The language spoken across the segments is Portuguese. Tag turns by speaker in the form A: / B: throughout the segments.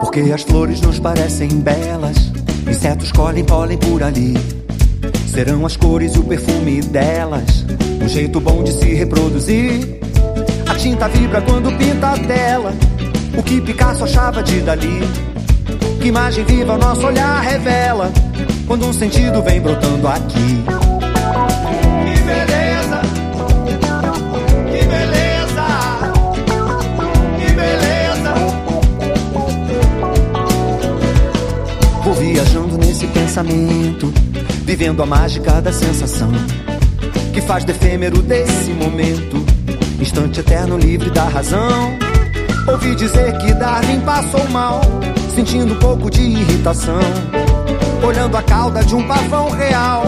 A: Porque as flores nos parecem belas, insetos colhem pólen por ali. Serão as cores e o perfume delas, jeito bom de se reproduzir. A tinta vibra quando pinta a tela, o que Picasso achava de Dali. Que imagem viva o nosso olhar revela, quando um sentido vem brotando aqui.
B: Que beleza! Que beleza! Que beleza!
A: Vou viajando nesse pensamento, vivendo a mágica da sensação faz do efêmero desse momento, instante eterno livre da razão. Ouvi dizer que Darwin passou mal, sentindo um pouco de irritação, olhando a cauda de um pavão real,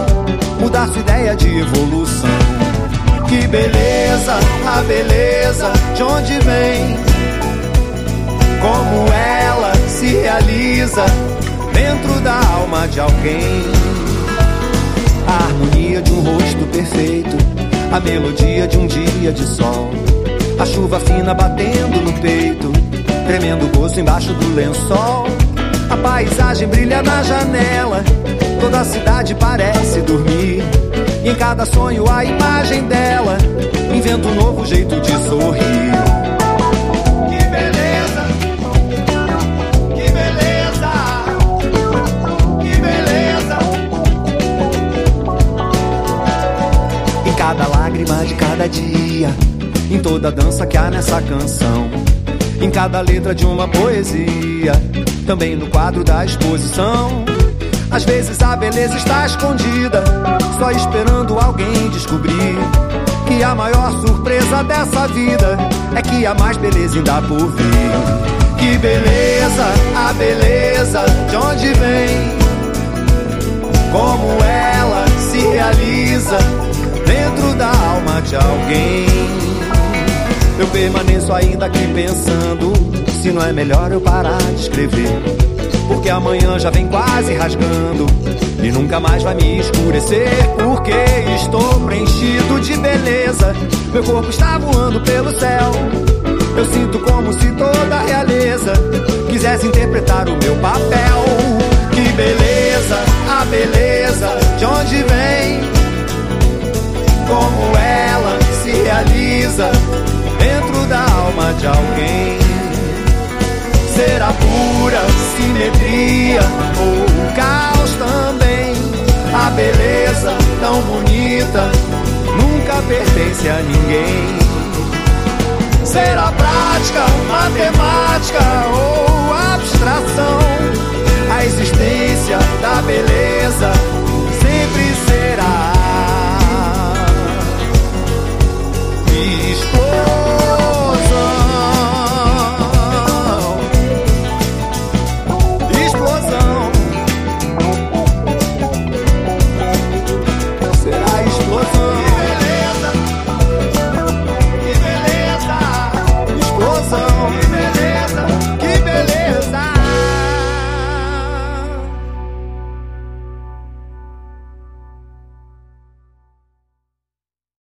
A: mudar sua ideia de evolução.
B: Que beleza, a beleza de onde vem, como ela se realiza dentro da alma de alguém.
A: De um rosto perfeito, a melodia de um dia de sol, a chuva fina batendo no peito, tremendo gozo embaixo do lençol. A paisagem brilha na janela, toda a cidade parece dormir. E em cada sonho a imagem dela inventa um novo jeito de sorrir. Lágrima de cada dia, em toda dança que há nessa canção, em cada letra de uma poesia, também no quadro da exposição. Às vezes a beleza está escondida, só esperando alguém descobrir que a maior surpresa dessa vida é que há mais beleza ainda por vir.
B: Que beleza, a beleza de onde vem, como ela se realiza dentro da alma de alguém.
A: Eu permaneço ainda aqui pensando se não é melhor eu parar de escrever. Porque amanhã já vem quase rasgando e nunca mais vai me escurecer. Porque estou preenchido de beleza, meu corpo está voando pelo céu. Eu sinto como se toda a realeza quisesse interpretar o meu papel.
B: Pura simetria ou caos também? A beleza tão bonita nunca pertence a ninguém. Será prática, matemática ou abstração?